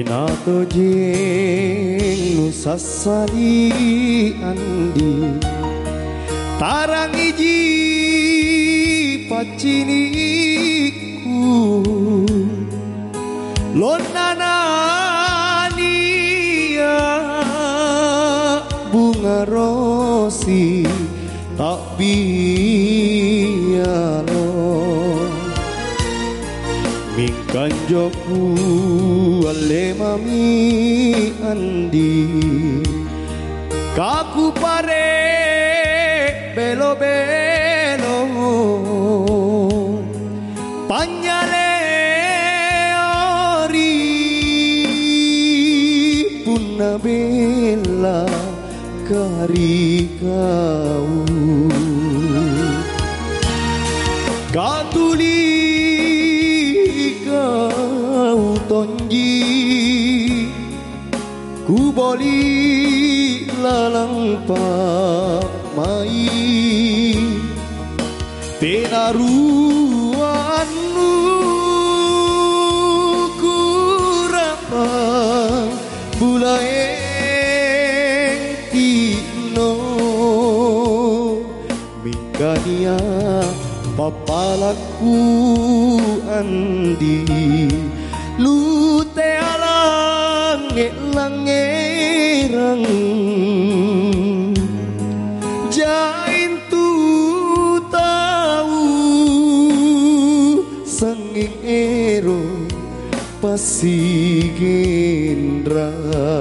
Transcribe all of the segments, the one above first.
Parto jeng nu sasali andi Tarang iji paciniku Lonana nia bunga rosi tak bialo Mingkan joku ale mami andi. Kaku pare belo belo Panyale ori punna bella kari kau tonji Ku boli lalang mai. Tenaruanmu kurapa bulaeng tino. Mikania papalaku andi lute alange lange reng jain tu tau sengi ero pasigendrang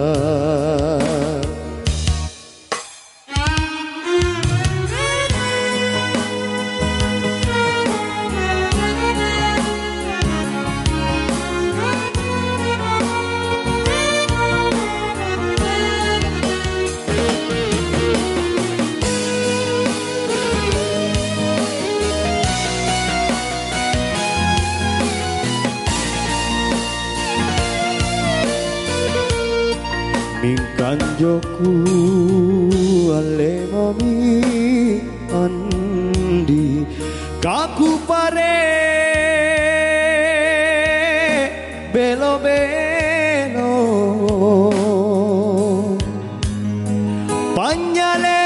Mingkan joku ale mami andi Kaku pare belo belo Panyale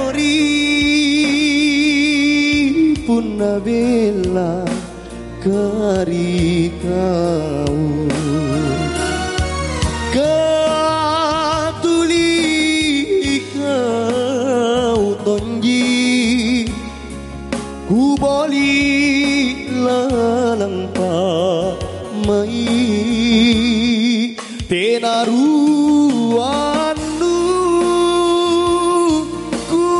ori punna bella kari kau Ku boli lalang pa mai Tenaruanu ku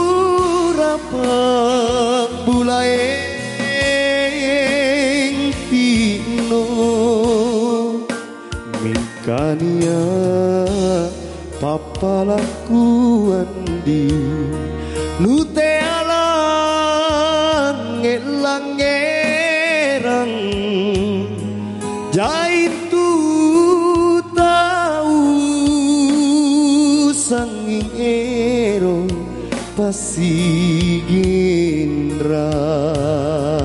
rapang bulaeng tino Mikania papalaku andi. Lute Daitu tau sanging ero pasigin ra.